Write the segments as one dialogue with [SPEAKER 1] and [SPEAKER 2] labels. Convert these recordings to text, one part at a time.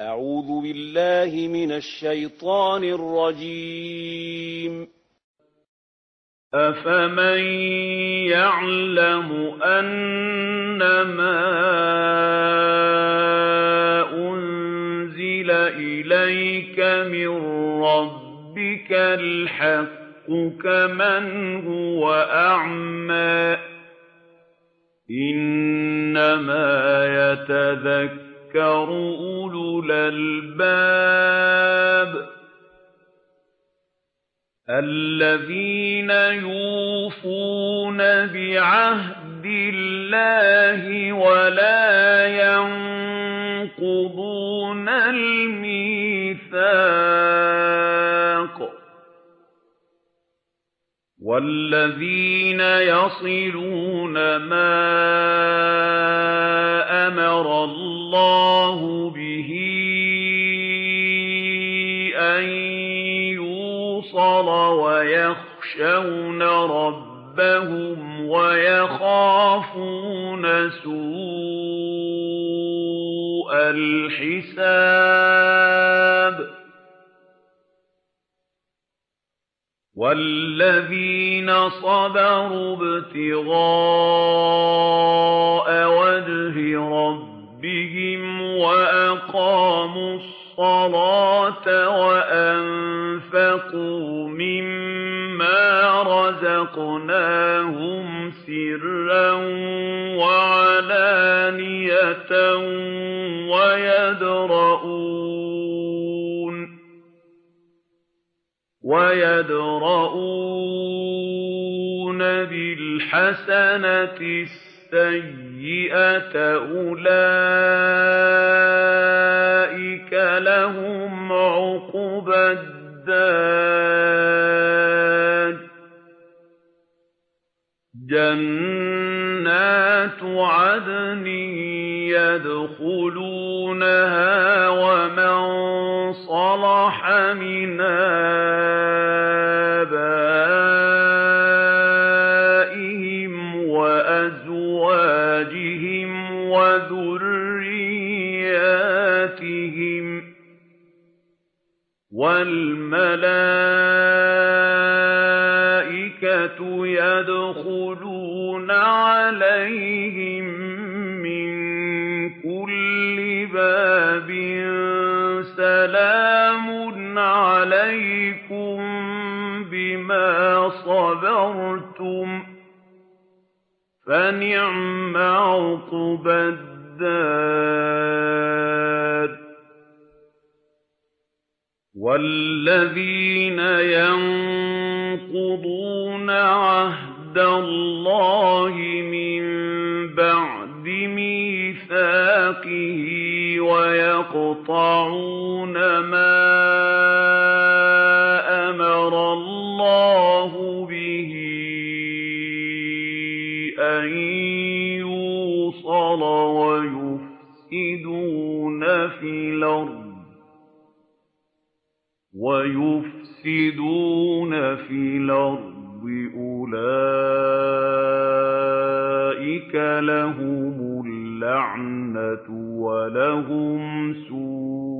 [SPEAKER 1] أعوذ بالله من الشيطان الرجيم.
[SPEAKER 2] أفمن يعلم أنما أنزل إليك من ربك الحق كمن هو أعمى إنما يتذكر أولو الألباب الذين يوفون بعهد الله ولا ينقضون الميثاق. والذين يصلون ما أمر الله به أن يوصل ويخشون ربهم ويخافون سوء الحساب وَالَّذِينَ صَبَرُوا ابْتِغَاءَ وَجْهِ رَبِّهِمْ وَأَقَامُوا الصَّلَاةَ السَّيِّئَةَ عَلَيْكُم بِمَا صَبَرْتُمْ ۚ فَنِعْمَ عُقْبَى الدَّارِ وَالَّذِينَ يَنقُضُونَ عَهْدَ اللَّهِ مِن بَعْدِ مِيثَاقِهِ وَيَقْطَعُونَ مَا يُوصَلَ وَيُفْسِدُونَ فِي الْأَرْضِ أُولَٰئِكَ لَهُمُ اللَّعْنَةُ وَلَهُمْ سُوءُ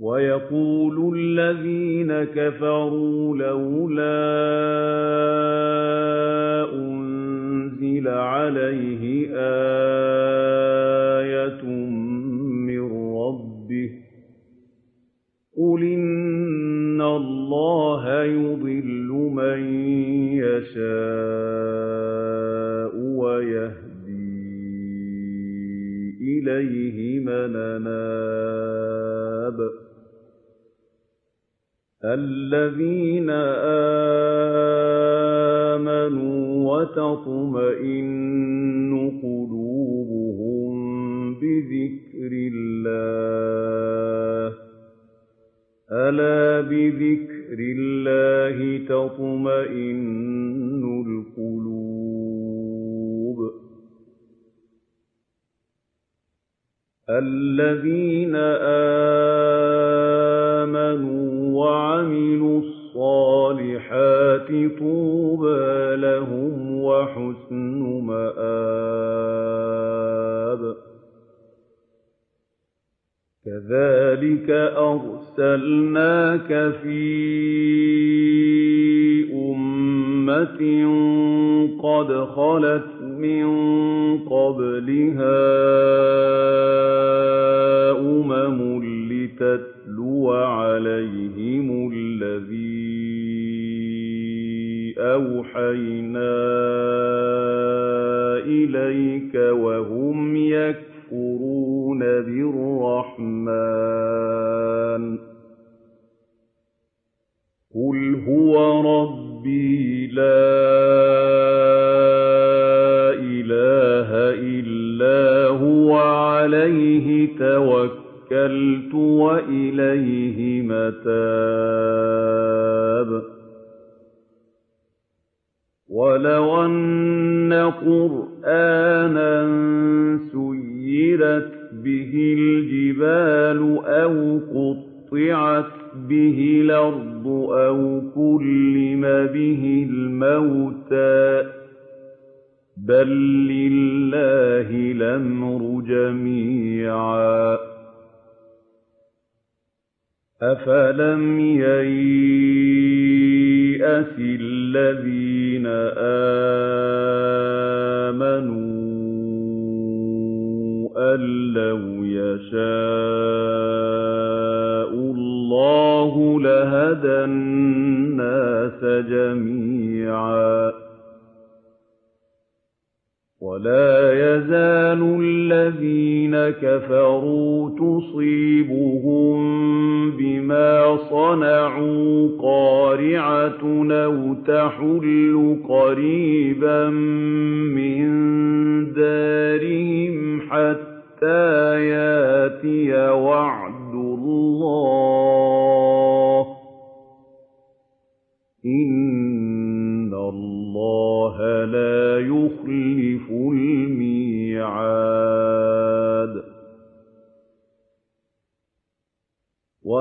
[SPEAKER 2] وَيَقُولُ الَّذِينَ كَفَرُوا لَوْلَا أُنزِلَ عَلَيْهِ آيَةٌ مِّن رَّبِّهِ ۗ قُلْ إِنَّ اللَّهَ يُضِلُّ مَن يَشَاءُ وَيَهْدِي إِلَيْهِ مَنْ أَنَابَ الَّذِينَ آمَنُوا وَتَطْمَئِنُّ قُلُوبُهُم بِذِكْرِ اللَّهِ ۚ. أَلَا بِذِكْرِ اللَّهِ تَطْمَئِنُّ الْقُلُوبُ. الَّذِينَ آمَنُوا وَعَمِلُوا الصَّالِحَاتِ طُوبَىٰ لَهُمْ وَحُسْنُ مَآبٍ. كَذَٰلِكَ أَرْسَلْنَاكَ فِي أُمَّةٍ قَدْ خَلَتْ مِن قَبْلِهَا أُمَمٌ أَوْحَيْنَا إِلَيْكَ وَهُمْ اللَّهُ لَهَدَى النَّاسَ جَمِيعًا ۗ وَلَا يَزَالُ الَّذِينَ كَفَرُوا تُصِيبُهُم بِمَا صَنَعُوا قَارِعَةٌ أَوْ تَحُلُّ قَرِيبًا مِّن دَارِهِمْ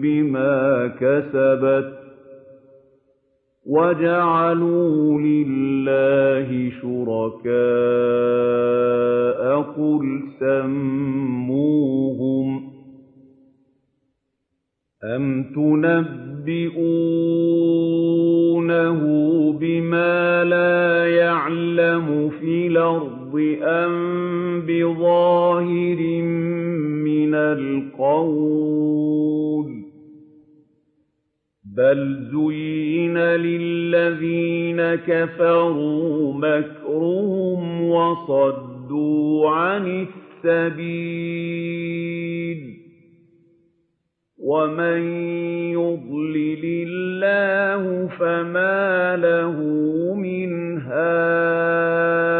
[SPEAKER 2] بِمَا كَسَبَتْ وَجَعَلُوا لِلَّهِ شُرَكَاءَ قُلْ سَمُّوهُمْ ۚ أَمْ تُنَبِّئُونَهُ بِمَا لَا يَعْلَمُ فِي الْأَرْضِ أَم بِظَاهِرٍ الْقَوْلِ ۗ. بَلْ زُيِّنَ لِلَّذِينَ كَفَرُوا مَكْرُهُمْ وَصَدُّوا عَنِ السَّبِيلِ ۗ. وَمَن يُضْلِلِ اللَّهُ فَمَا لَهُ مِنْ هَادٍ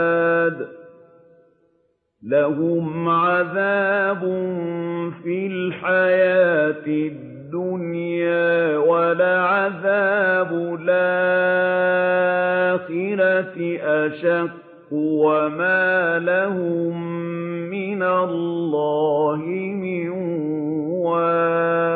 [SPEAKER 2] لَّهُمْ عَذَابٌ فِي الْحَيَاةِ الدُّنْيَا وَلَعَذَابُ الْآخِرَةِ أَشَقُّ وَمَا لَهُم مِّنَ اللَّهِ مِن وَاقٍ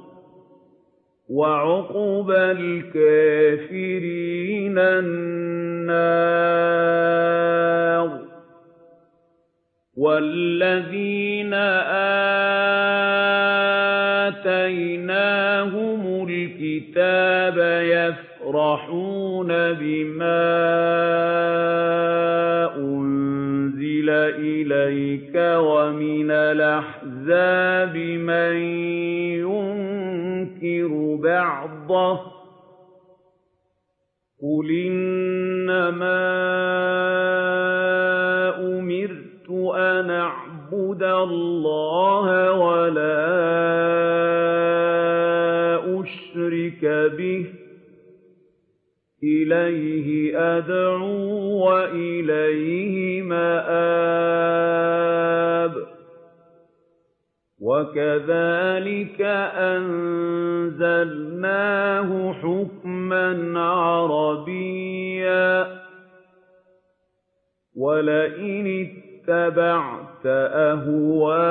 [SPEAKER 2] وَّعُقْبَى الْكَافِرِينَ النَّارُ وَالَّذِينَ آتَيْنَاهُمُ الْكِتَابَ يَفْرَحُونَ بِمَا أُنزِلَ إِلَيْكَ وَمِنَ الْأَحْزَابِ مَن يُنكِرُ بَعْضَهُ ۚ. قُلْ إِنَّمَا أُمِرْتُ أَنْ أَعْبُدَ اللَّهَ وَلَا أُشْرِكَ بِهِ ۚ. إِلَيْهِ أَدْعُو وَإِلَيْهِ مَآبِ. وَكَذَٰلِكَ أَنزَلْنَاهُ حُكْمًا عَرَبِيًّا ۚ وَلَئِنِ اتَّبَعْتَ أَهْوَاءَهُم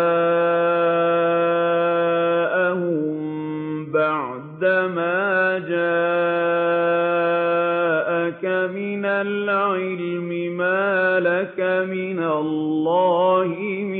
[SPEAKER 2] بَعْدَمَا جَاءَكَ مِنَ الْعِلْمِ مَا لَكَ مِنَ اللَّهِ مِن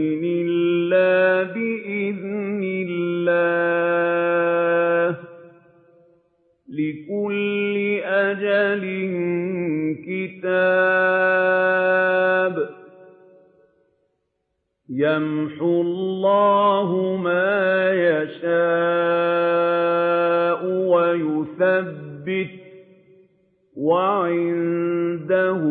[SPEAKER 2] لِكُلِّ أَجَلٍ كِتَابٌ ۚ يَمْحُو اللَّهُ مَا يَشَاءُ وَيُثَبِّتُ ۖ وَعِندَهُ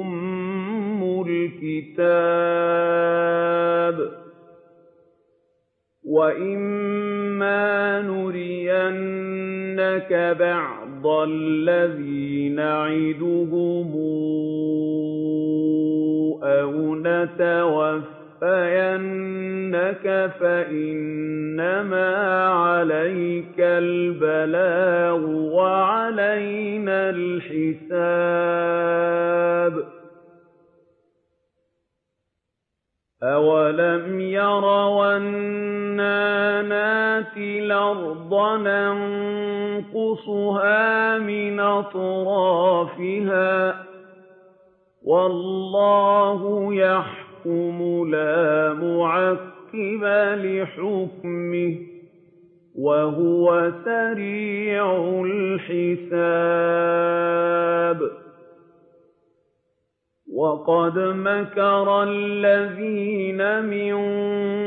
[SPEAKER 2] أُمُّ الْكِتَابِ ۖ نُرِيَنَّكَ بَعْضَ الَّذِي نَعِدُهُمْ أَوْ نَتَوَفَّيَنَّكَ فَإِنَّمَا عَلَيْكَ الْبَلَاغُ وَعَلَيْنَا الْحِسَابُ أَوَلَمْ يَرَوْا أَنَّا نَأْتِي الْأَرْضَ نَنقُصُهَا مِنْ أَطْرَافِهَا ۚ وَاللَّهُ يَحْكُمُ لَا مُعَقِّبَ لِحُكْمِهِ ۚ وَهُوَ سَرِيعُ الْحِسَابِ. وَقَدْ مَكَرَ الَّذِينَ مِن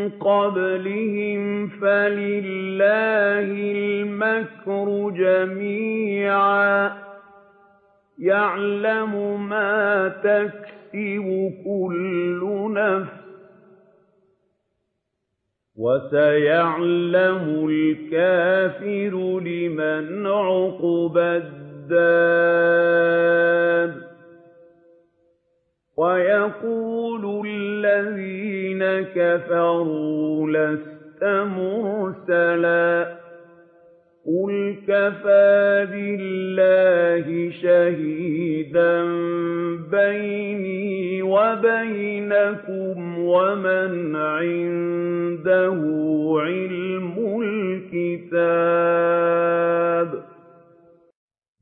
[SPEAKER 2] قَبْلِهِمْ فَلِلَّهِ الْمَكْرُ جَمِيعًا ۖ. يَعْلَمُ مَا تَكْسِبُ كُلُّ نَفْسٍ ۗ وَسَيَعْلَمُ الْكَافِرُ لِمَنْ عُقْبَى الدَّارِ. وَيَقُولُ الَّذِينَ كَفَرُوا لَسْتَ مُرْسَلًا ۚ قُلْ كَفَىٰ بِاللَّهِ شَهِيدًا بَيْنِي وَبَيْنَكُمْ وَمَنْ عِندَهُ عِلْمُ الْكِتَابِ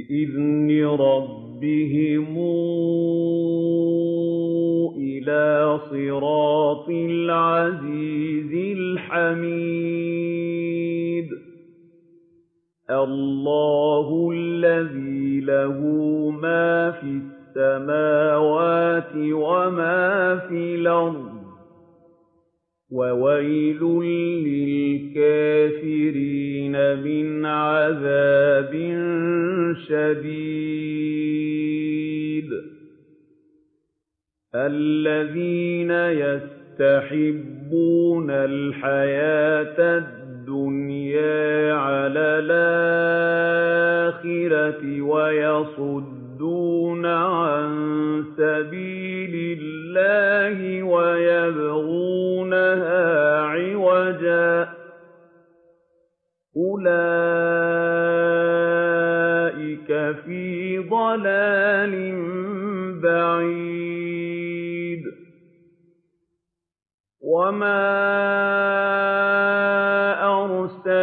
[SPEAKER 2] بِإِذْنِ رَبِّهِمْ إِلَىٰ صِرَاطِ الْعَزِيزِ الْحَمِيدِ. اللَّهُ الَّذِي لَهُ مَا فِي السَّمَاوَاتِ وَمَا فِي الْأَرْضِ ۗ. وَوَيْلٌ لِّلْكَافِرِينَ مِنْ عَذَابٍ شَدِيدٍ الَّذِينَ يَسْتَحِبُّونَ الْحَيَاةَ الدُّنْيَا عَلَى الْآخِرَةِ وَيَصُدُّونَ عَن سَبِيلِ اللَّهِ وَيَبْغُونَهَا عِوَجًا ۚ. أُولَٰئِكَ فِي ضَلَالٍ بَعِيدٍ.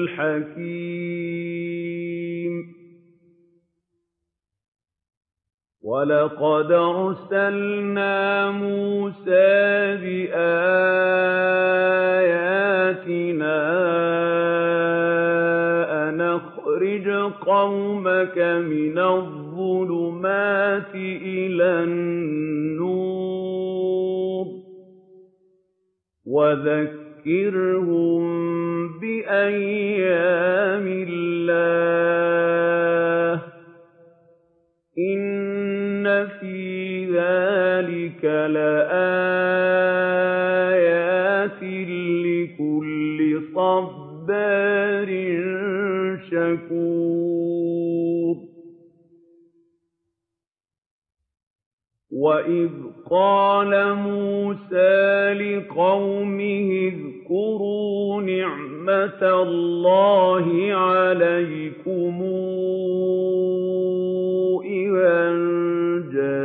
[SPEAKER 2] الْحَكِيمُ. وَلَقَدْ أَرْسَلْنَا مُوسَىٰ بِآيَاتِنَا أَنْ أَخْرِجْ قَوْمَكَ مِنَ الظُّلُمَاتِ إِلَى النُّورِ وَذَكِّرْهُم بِأَيَّامِ اللَّهِ ۚ إِنَّ فِي ذَٰلِكَ لَآيَاتٍ لِّكُلِّ صَبَّارٍ شَكُورٍ. قَالَ مُوسَىٰ لِقَوْمِهِ اذْكُرُوا نِعْمَةَ اللَّهِ عَلَيْكُمْ إِذْ أَنجَاكُم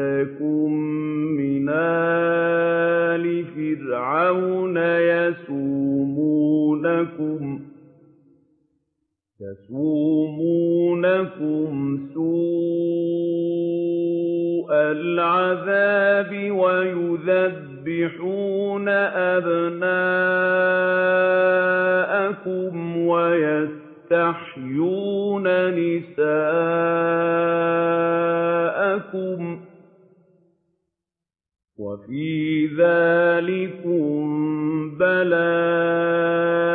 [SPEAKER 2] مِّنْ آلِ فِرْعَوْنَ يَسُومُونَكُمْ سُوءَ الْعَذَابِ وَيُذَبِّحُونَ أَبْنَاءَكُمْ وَيَسْتَحْيُونَ نِسَاءَكُمْ ۚ وَفِي ذَٰلِكُم بَلَاءٌ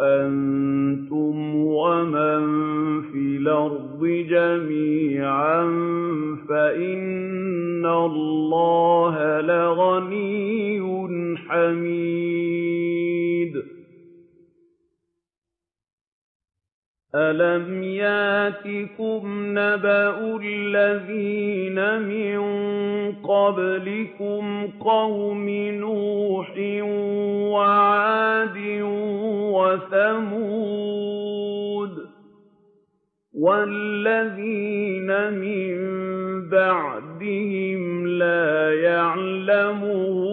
[SPEAKER 2] أَنتُمْ وَمَن فِي الْأَرْضِ جَمِيعًا فَإِنَّ اللَّهَ لَغَنِيٌّ حَمِيدٌ أَلَمْ يَأْتِكُمْ نَبَأُ الَّذِينَ مِن قَبْلِكُمْ قَوْمِ نُوحٍ وَعَادٍ وَثَمُودَ وَالَّذِينَ مِن بَعْدِهِمْ لَا يَعْلَمُهُمْ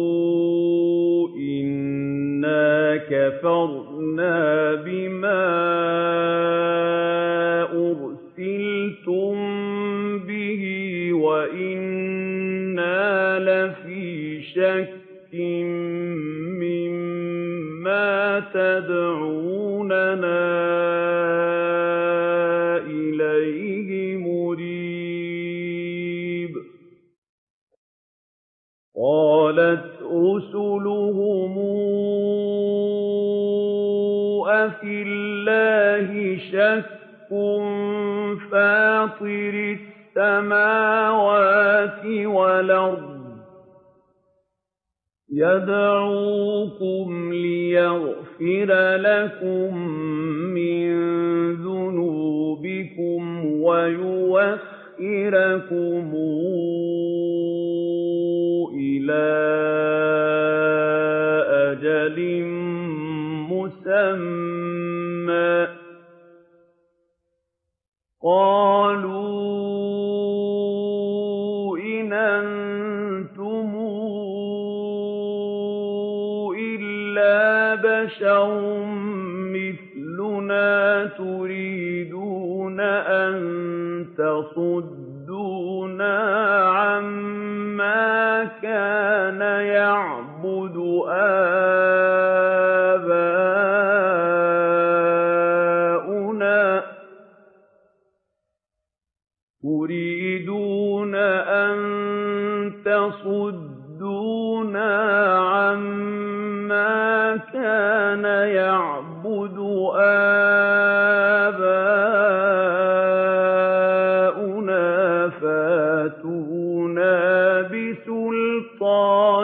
[SPEAKER 2] وَقَالُوا إِنَّا كَفَرْنَا السَّمَاوَاتِ وَالْأَرْضِ يَدْعُوكُمْ لِيَغْفِرَ لَكُم مِّن ذُنُوبِكُمْ وَيُؤَخِّرَكُمْ إِلَىٰ أَجَلٍ مُّسَمًّى ۚ. قَالُوا بَشَرٌ مِّثْلُنَا تُرِيدُونَ أَن تَصُدُّونَا عَمَّا كَانَ يَعْبُدُ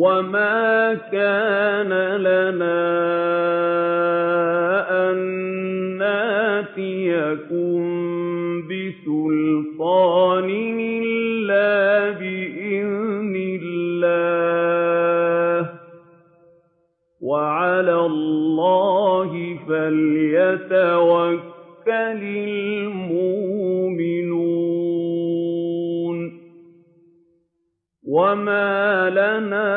[SPEAKER 2] وَمَا كَانَ لَنَا أَن نَّأْتِيَكُم بِسُلْطَانٍ إِلَّا بِإِذْنِ اللَّهِ ۚ وَعَلَى اللَّهِ فَلْيَتَوَكَّلِ الْمُؤْمِنُونَ وَمَا لَنَا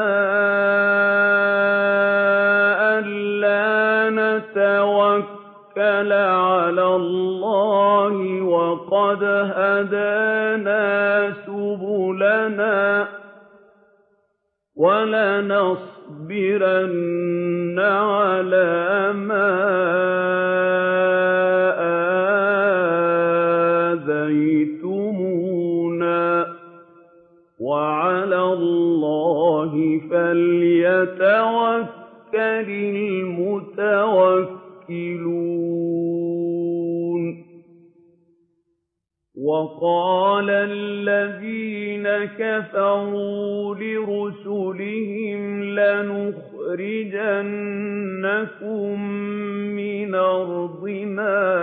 [SPEAKER 2] أَلَّا نَتَوَكَّلَ عَلَى اللَّهِ وَقَدْ هَدَانَا سُبُلَنَا ۚ وَلَنَصْبِرَنَّ عَلَىٰ مَا اللَّهِ فَلْيَتَوَكَّلِ الْمُتَوَكِّلُونَ. وَقَالَ الَّذِينَ كَفَرُوا لِرُسُلِهِمْ لَنُخْرِجَنَّكُم مِّنْ أَرْضِنَا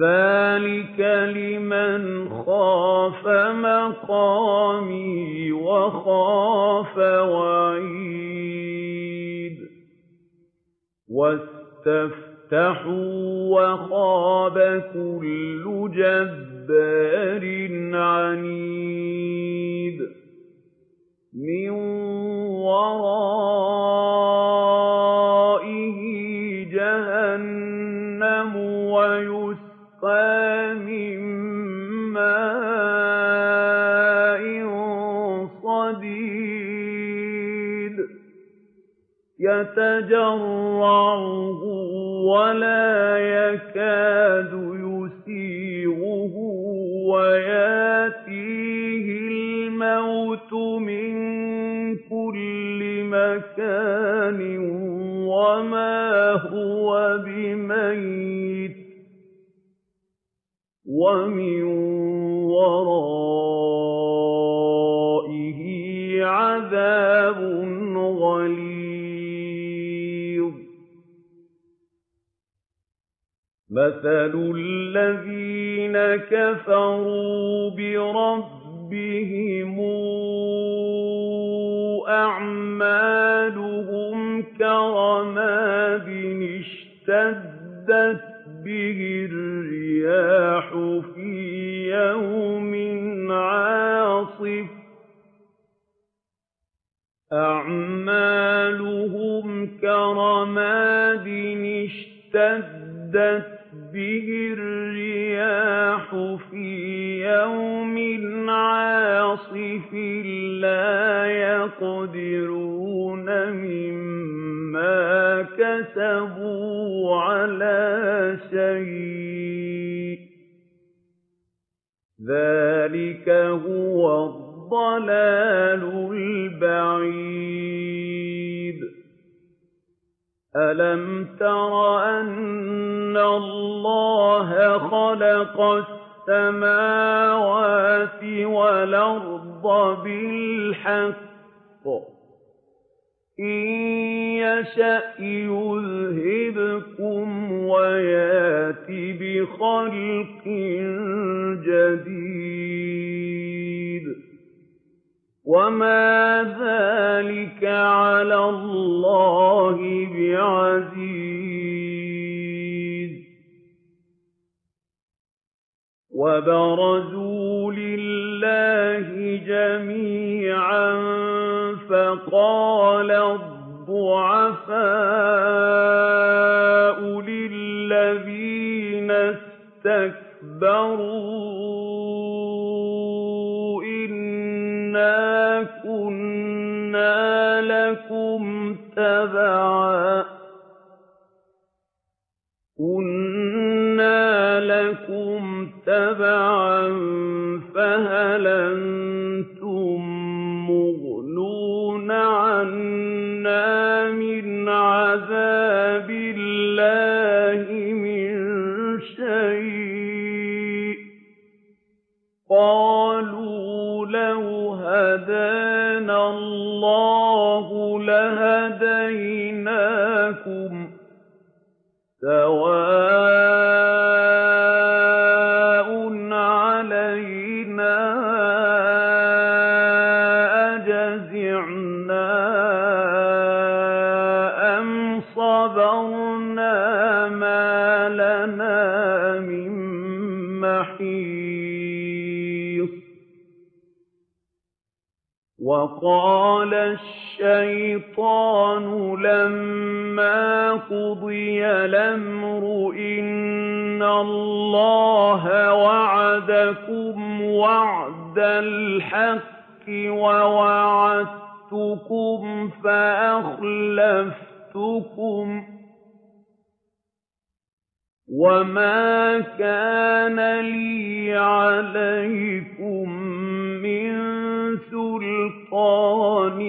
[SPEAKER 2] ذَٰلِكَ لِمَنْ خَافَ مَقَامِي وَخَافَ وَعِيدِ وَاسْتَفْتَحُوا وَخَابَ كُلُّ جَبَّارٍ عَنِيدٍ لَّا يَقْدِرُونَ مِمَّا كَسَبُوا عَلَىٰ شَيْءٍ ۚ. ذَٰلِكَ هُوَ الضَّلَالُ الْبَعِيدُ. أَلَمْ تَرَ أَنَّ اللَّهَ خَلَقَ السَّمَاوَاتِ وَالْأَرْضَ بِالْحَقِّ ۚ. إِن يَشَأْ يُذْهِبْكُمْ وَيَأْتِ بِخَلْقٍ جَدِيدٍ ۚ. وَمَا ذَٰلِكَ عَلَى اللَّهِ بِعَزِيزٍ. وَبَرَزُوا لِلَّهِ جَمِيعًا فَقَالَ الضُّعَفَاءُ لِلَّذِينَ اسْتَكْبَرُوا إِنَّا كُنَّا لَكُمْ تَبَعًا فَهَلْ الشَّيْطَانُ لَمَّا قُضِيَ الْأَمْرُ إِنَّ اللَّهَ وَعَدَكُمْ وَعْدَ الْحَقِّ وَوَعَدتُّكُمْ فَأَخْلَفْتُكُمْ ۖ وَمَا كَانَ لِيَ عَلَيْكُم مِّن سُلْطَانٍ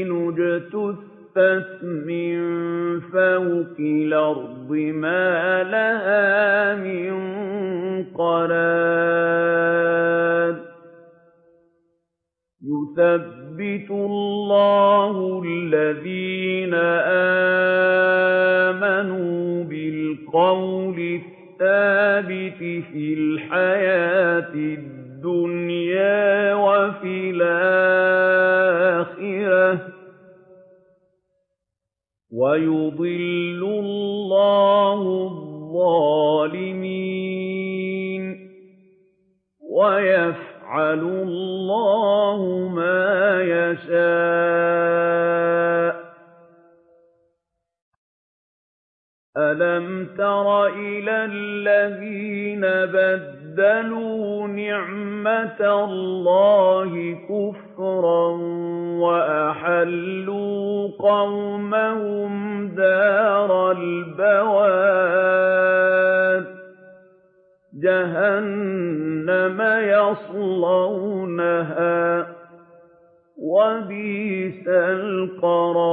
[SPEAKER 2] خَبِيثَةٍ اجْتُثَّتْ مِن فَوْقِ الْأَرْضِ مَا لَهَا مِن قَرَارٍ يُثَبِّتُ اللَّهُ الَّذِينَ آمَنُوا بِالْقَوْلِ الثَّابِتِ فِي الْحَيَاةِ الدُّنْيَا وَفِي الْآخِرَةِ ۖ. وَيُضِلُّ اللَّهُ الظَّالِمِينَ. وَيَفْعَلُ اللَّهُ مَا يَشَاءُ ۚ. أَلَمْ تَرَ إِلَى الَّذِينَ بَدَّلُوا نِعْمَتَ اللَّهِ كُفْرًا وَأَحَلُّوا قَوْمَهُمْ دَارَ الْبَوَارِ جَهَنَّمَ يَصْلَوْنَهَا ۖ وَبِئْسَ الْقَرَارُ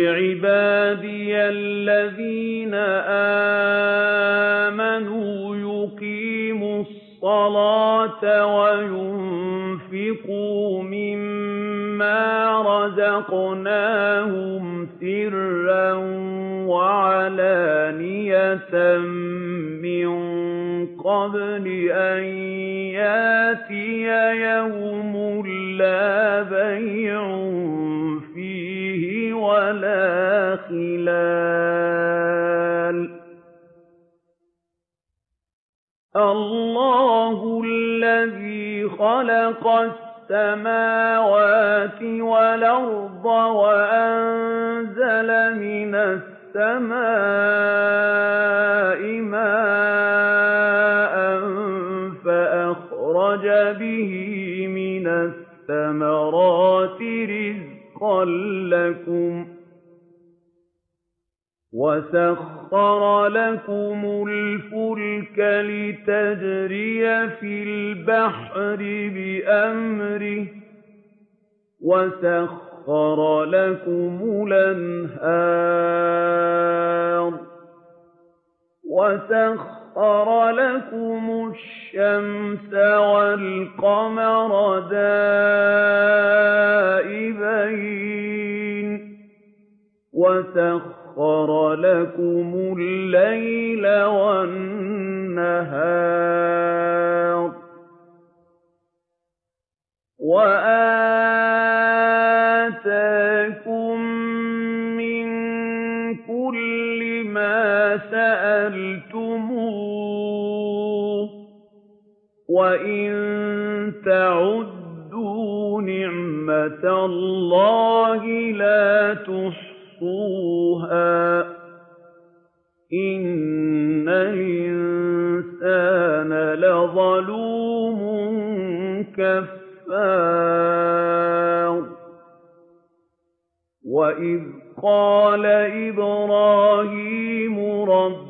[SPEAKER 2] لِّعِبَادِيَ الَّذِينَ آمَنُوا يُقِيمُوا الصَّلَاةَ وَيُنفِقُوا مِمَّا رَزَقْنَاهُمْ سِرًّا وَعَلَانِيَةً مِّن قَبْلِ أَن يَأْتِيَ يَوْمٌ لَّا بَيْعٌ وَلَا خِلَالٌ. اللَّهُ الَّذِي خَلَقَ السَّمَاوَاتِ وَالْأَرْضَ وَأَنزَلَ مِنَ السَّمَاءِ مَاءً فَأَخْرَجَ بِهِ مِنَ الثَّمَرَاتِ رِزْقًا لَّكُمْ ۖ وَسَخَّرَ لَكُمُ الْفُلْكَ لِتَجْرِيَ فِي الْبَحْرِ بِأَمْرِهِ ۖ وَسَخَّرَ لَكُمُ الْأَنْهَارَ ۖ وَسَخَّرَ لَكُمُ الشَّمْسَ وَالْقَمَرَ دَائِبَيْنِ ۖ وَسَخَّرَ لَكُمُ اللَّيْلَ وَالنَّهَارَ وَآتَاكُم وَإِن تَعُدُّوا نِعْمَةَ اللَّهِ لَا تُحْصُوهَا ۗ إِنَّ الْإِنسَانَ لَظَلُومٌ كَفَّارٌ وَإِذْ قَالَ إِبْرَاهِيمُ رَبِّ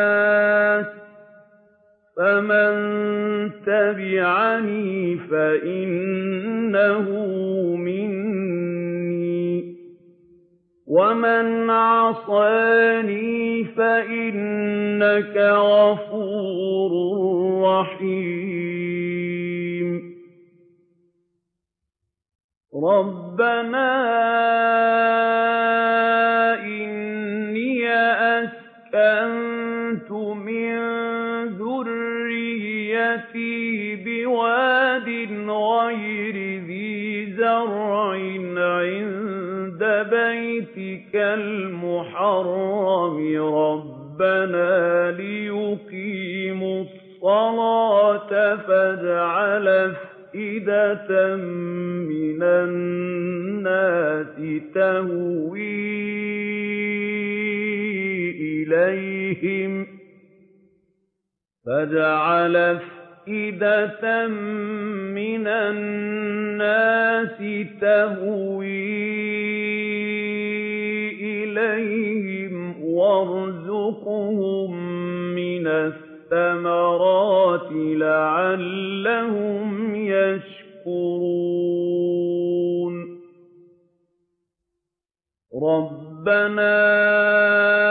[SPEAKER 2] تَبِعَنِي فَإِنَّهُ مِنِّي ۖ. وَمَنْ عَصَانِي فَإِنَّكَ غَفُورٌ رَّحِيمٌ. رَّبَّنَا إِنِّي بِوَادٍ غَيْرِ ذِي زَرْعٍ عِندَ بَيْتِكَ الْمُحَرَّمِ. رَبَّنَا لِيُقِيمُوا الصَّلَاةَ فَاجْعَلْ أَفْئِدَةً مِّنَ النَّاسِ تَهْوِي إِلَيْهِمْ وَارْزُقْهُم مِّنَ الثَّمَرَاتِ لَعَلَّهُمْ يَشْكُرُونَ. رَبَّنَا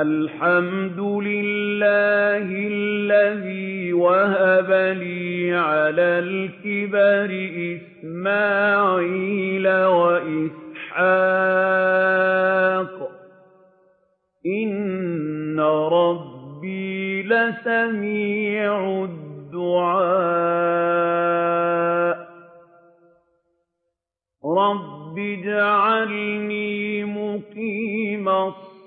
[SPEAKER 2] الْحَمْدُ لِلَّهِ الَّذِي وَهَبَ لِي عَلَى الْكِبَرِ إِسْمَاعِيلَ وَإِسْحَاقَ ۚ. إِنَّ رَبِّي لَسَمِيعُ الدُّعَاءِ. رَبِّ اجْعَلْنِي مُقِيمَ الصَّلَاةِ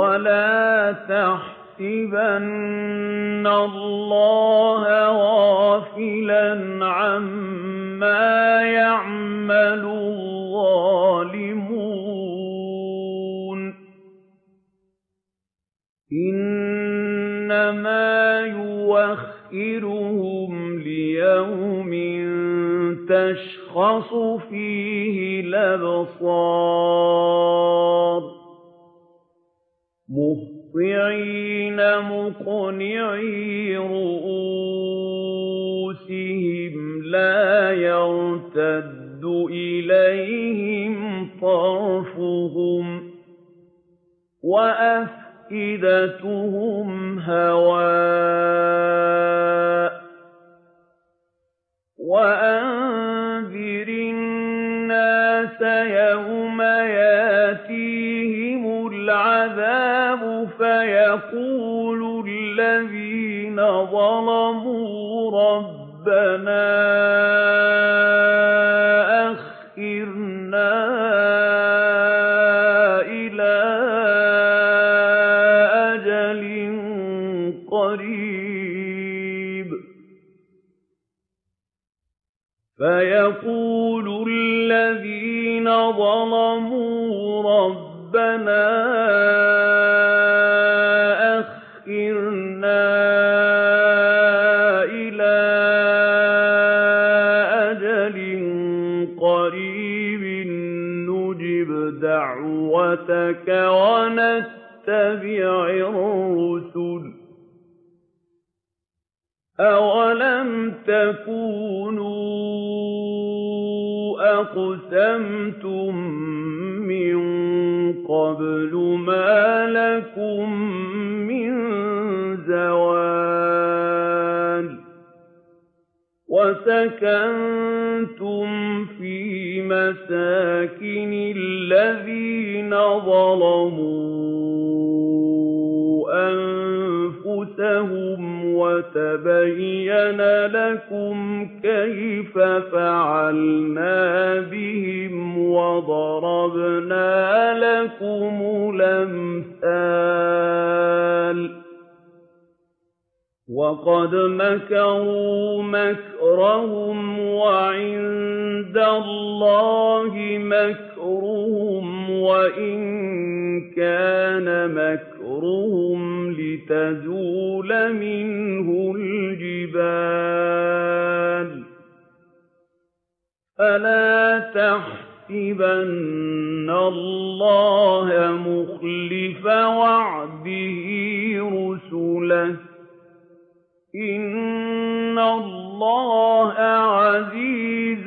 [SPEAKER 2] وَلَا تَحْسَبَنَّ اللَّهَ غَافِلًا عَمَّا يَعْمَلُ الظَّالِمُونَ ۚ إِنَّمَا يُؤَخِّرُهُمْ لِيَوْمٍ تَشْخَصُ فِيهِ الْأَبْصَارُ مُهْطِعِينَ مُقْنِعِي رُءُوسِهِمْ لَا يَرْتَدُّ إِلَيْهِمْ طَرْفُهُمْ ۖ وَأَفْئِدَتُهُمْ أَفْئِدَتُهُمْ هَوَاءٌ وَأَنذِرِ النَّاسَ يَوْمَ فَيَقُولُ الَّذِينَ ظَلَمُوا رَبَّنَا ظَلَمُوا أَنفُسَهُمْ وَتَبَيَّنَ لَكُمْ كَيْفَ فَعَلْنَا بِهِمْ وَضَرَبْنَا لَكُمُ الْأَمْثَالَ وَقَدْ مَكَرُوا مَكْرَهُمْ وَعِندَ اللَّهِ مَكْرُهُمْ وَإِن كَانَ مَكْرُهُمْ لِتَزُولَ مِنْهُ الْجِبَالُ فَلَا تَحْسَبَنَّ اللَّهَ مُخْلِفَ وَعْدِهِ رُسُلَهُ ۗ إِنَّ اللَّهَ عَزِيزٌ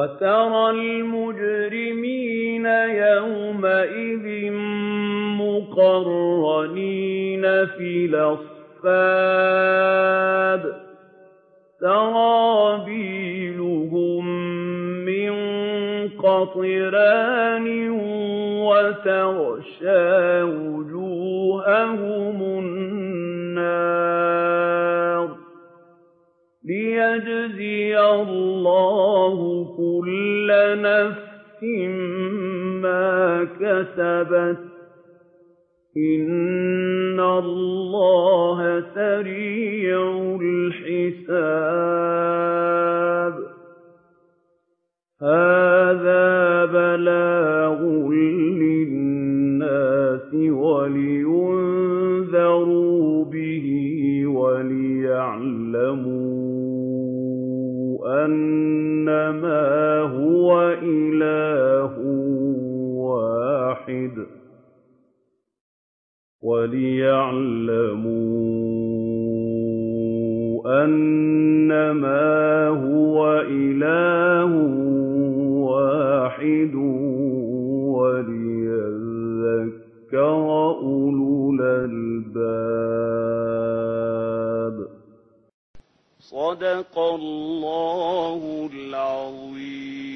[SPEAKER 2] وَتَرَى الْمُجْرِمِينَ يَوْمَئِذٍ مُّقَرَّنِينَ فِي الْأَصْفَادِ. سَرَابِيلُهُم مِّن قَطِرَانٍ وَتَغْشَىٰ وُجُوهَهُمُ النَّارُ. لِيَجْزِيَ اللَّهُ كُلَّ نَفْسٍ مَّا كَسَبَتْ ۚ إِنَّ اللَّهَ سَرِيعُ الْحِسَابِ هَٰذَا بَلَاغٌ لِّلنَّاسِ وَلِيُنذَرُوا بِهِ وَلِيَعْلَمُوا أَنَّمَا هُوَ إِلَٰهٌ وَاحِدٌ وَلِيَعْلَمُوا أَنَّمَا هُوَ إِلَٰهٌ
[SPEAKER 1] صدق الله العظيم.